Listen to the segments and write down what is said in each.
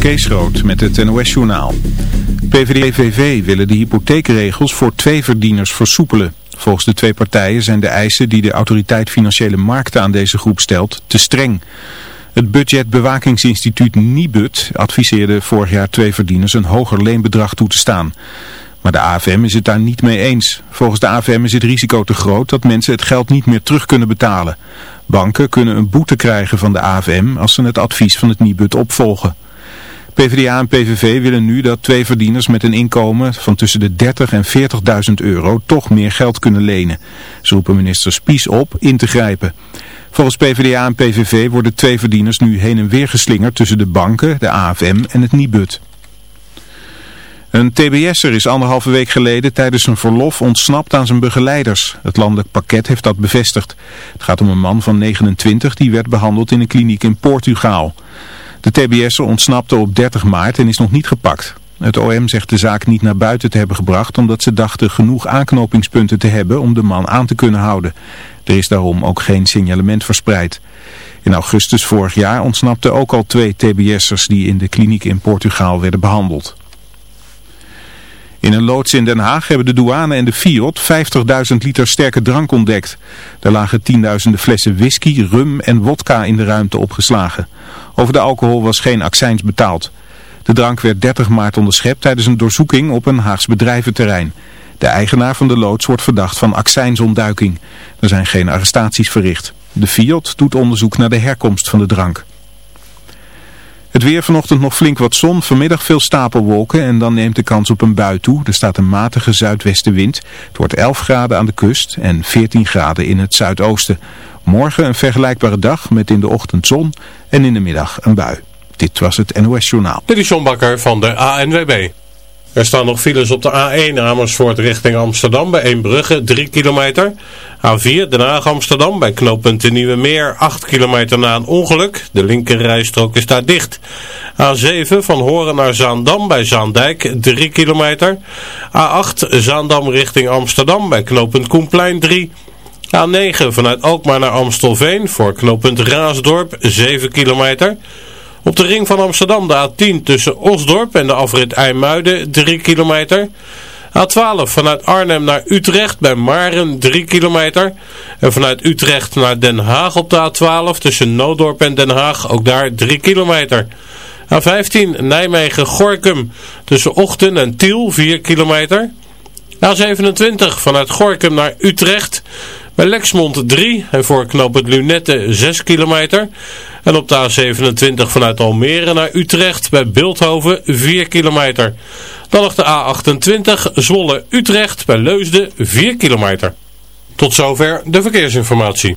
Kees Rood met het NOS-journaal. PVD-VV willen de hypotheekregels voor twee verdieners versoepelen. Volgens de twee partijen zijn de eisen die de autoriteit Financiële Markten aan deze groep stelt te streng. Het budgetbewakingsinstituut Nibud adviseerde vorig jaar twee verdieners een hoger leenbedrag toe te staan. Maar de AFM is het daar niet mee eens. Volgens de AFM is het risico te groot dat mensen het geld niet meer terug kunnen betalen. Banken kunnen een boete krijgen van de AFM als ze het advies van het Nibud opvolgen. PvdA en PVV willen nu dat twee verdieners met een inkomen van tussen de 30 en 40.000 euro toch meer geld kunnen lenen. Ze roepen minister Spies op in te grijpen. Volgens PvdA en PVV worden twee verdieners nu heen en weer geslingerd tussen de banken, de AFM en het Nibud. Een TBS'er is anderhalve week geleden tijdens een verlof ontsnapt aan zijn begeleiders. Het landelijk pakket heeft dat bevestigd. Het gaat om een man van 29 die werd behandeld in een kliniek in Portugal. De TBS'er ontsnapte op 30 maart en is nog niet gepakt. Het OM zegt de zaak niet naar buiten te hebben gebracht omdat ze dachten genoeg aanknopingspunten te hebben om de man aan te kunnen houden. Er is daarom ook geen signalement verspreid. In augustus vorig jaar ontsnapten ook al twee TBS'ers die in de kliniek in Portugal werden behandeld. In een loods in Den Haag hebben de douane en de Fiat 50.000 liter sterke drank ontdekt. Er lagen tienduizenden flessen whisky, rum en wodka in de ruimte opgeslagen. Over de alcohol was geen accijns betaald. De drank werd 30 maart onderschept tijdens een doorzoeking op een Haags bedrijventerrein. De eigenaar van de loods wordt verdacht van accijnsontduiking. Er zijn geen arrestaties verricht. De Fiat doet onderzoek naar de herkomst van de drank. Het weer vanochtend nog flink wat zon, vanmiddag veel stapelwolken en dan neemt de kans op een bui toe. Er staat een matige zuidwestenwind. Het wordt 11 graden aan de kust en 14 graden in het zuidoosten. Morgen een vergelijkbare dag met in de ochtend zon en in de middag een bui. Dit was het NOS Journaal. Dit is John Bakker van de ANWB. Er staan nog files op de A1 Amersfoort richting Amsterdam bij Eembrugge 3 kilometer. A4 Den Haag Amsterdam bij knooppunt de Nieuwe Meer 8 kilometer na een ongeluk. De linkerrijstrook is daar dicht. A7 van Horen naar Zaandam bij Zaandijk 3 kilometer. A8 Zaandam richting Amsterdam bij knooppunt Koenplein 3 A9 vanuit Alkmaar naar Amstelveen voor knooppunt Raasdorp 7 kilometer. Op de ring van Amsterdam de A10 tussen Osdorp en de afrit IJmuiden 3 kilometer. A12 vanuit Arnhem naar Utrecht bij Maren 3 kilometer. En vanuit Utrecht naar Den Haag op de A12 tussen Noodorp en Den Haag ook daar 3 kilometer. A15 Nijmegen-Gorkum tussen Ochten en Tiel 4 kilometer. A27 vanuit Gorkum naar Utrecht bij Lexmond 3 en voor het Lunette 6 kilometer. En op de A27 vanuit Almere naar Utrecht bij Beeldhoven 4 kilometer. Dan nog de A28 Zwolle-Utrecht bij Leusden 4 kilometer. Tot zover de verkeersinformatie.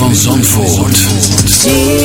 van Zandvoort.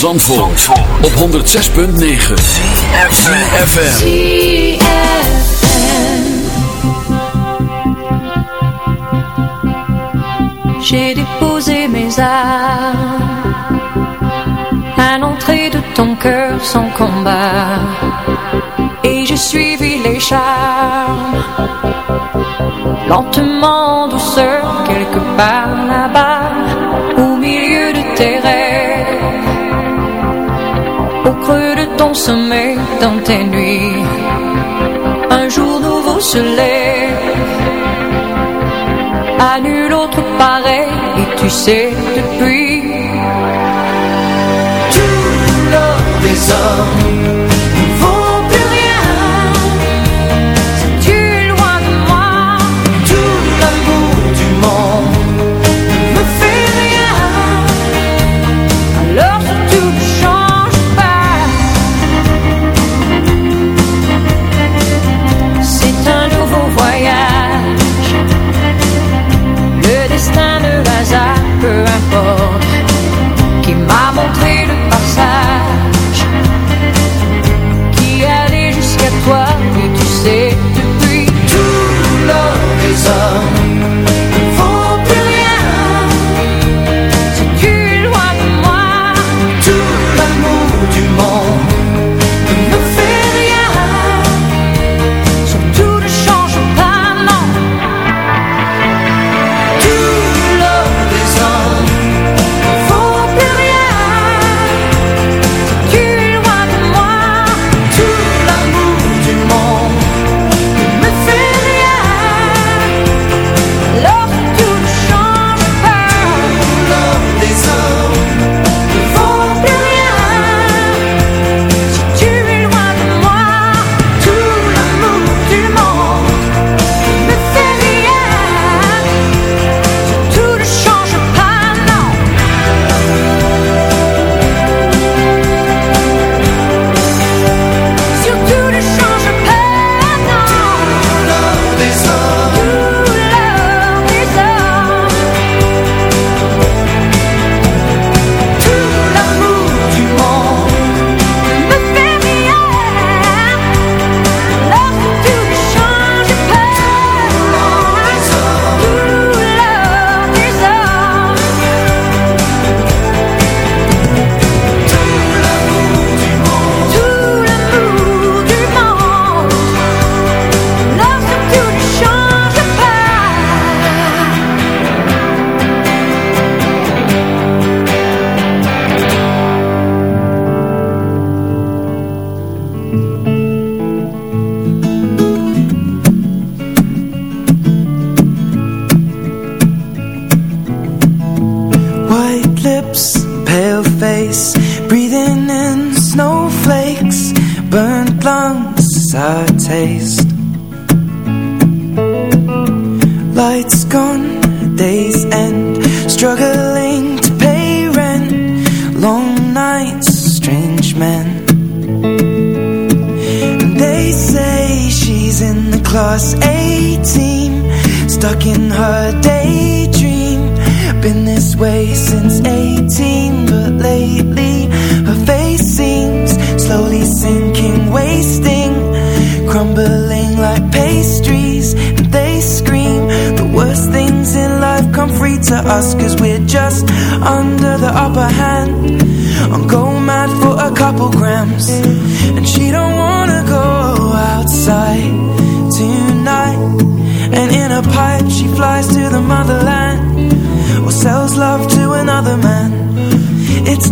Zandvoort, op 106.9 CFFM J'ai déposé mes armes À l'entrée de ton cœur sans combat. Et je suivi les charmes Lentement, douceur, quelque part là-bas. dans tes nuits. Un jour nouveau se lève, à nul autre pareil, et tu sais depuis. Tu love des.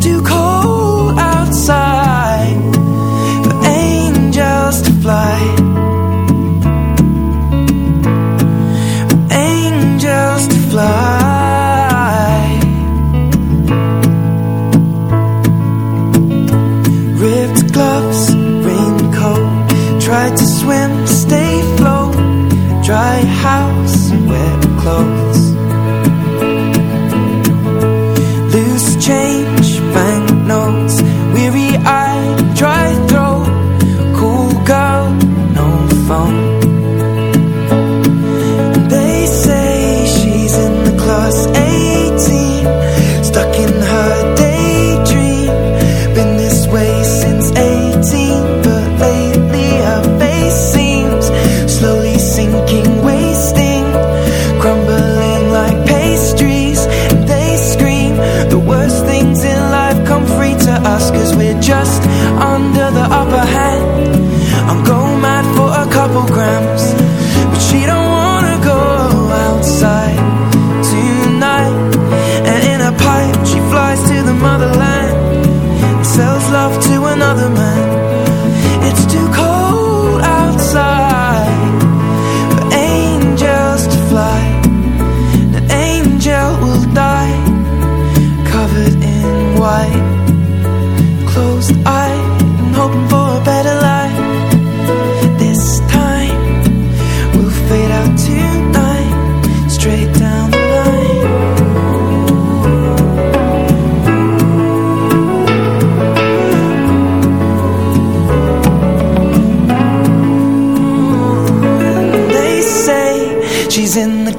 you call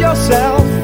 yourself,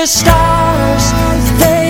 The stars, they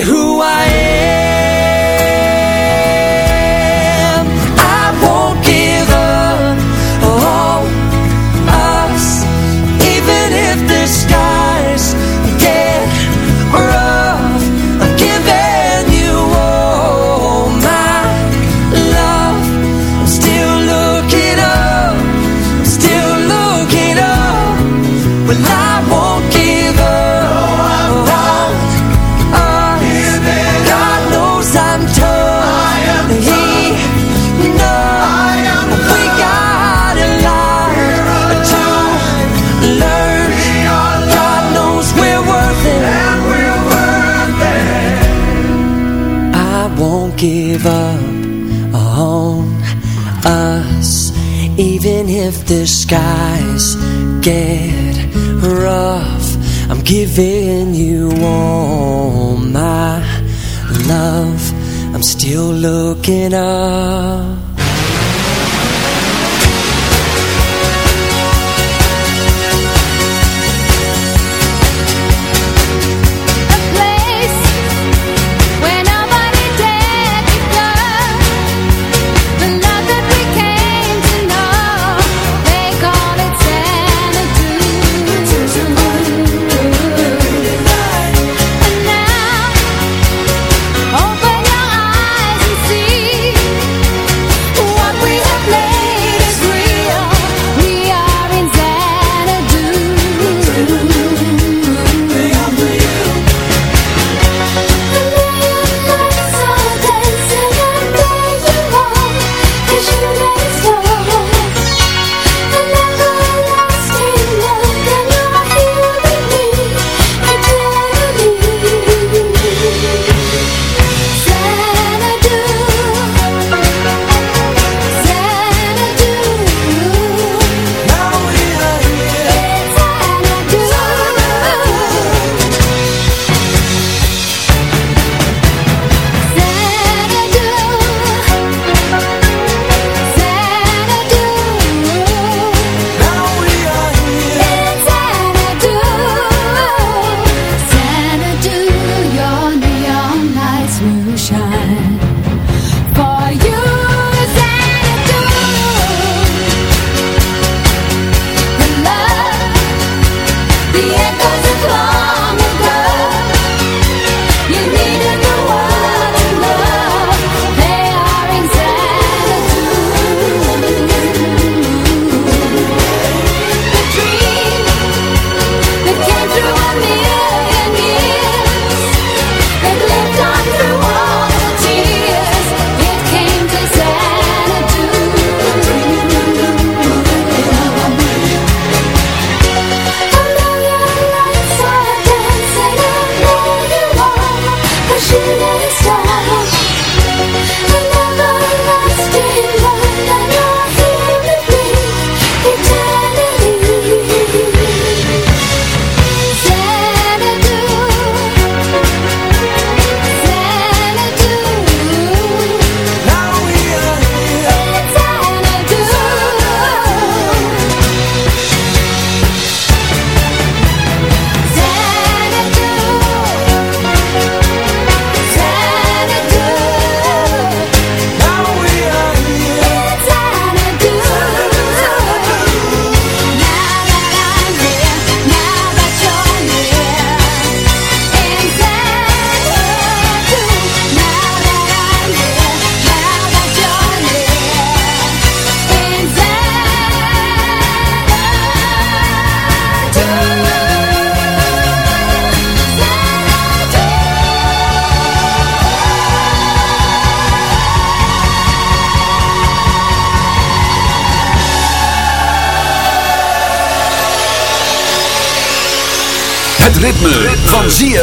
who You're looking up.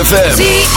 ZFM.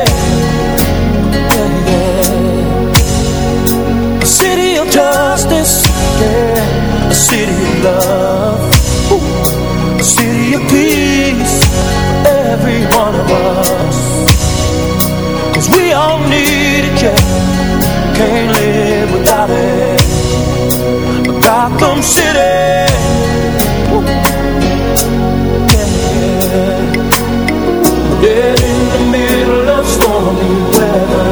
city of love. A city of peace for every one of us. Cause we all need it, yeah. Can't live without it. Gotham City. Yeah. In the middle of stormy weather.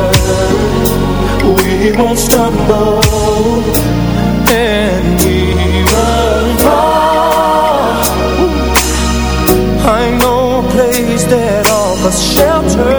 We won't stumble shelter.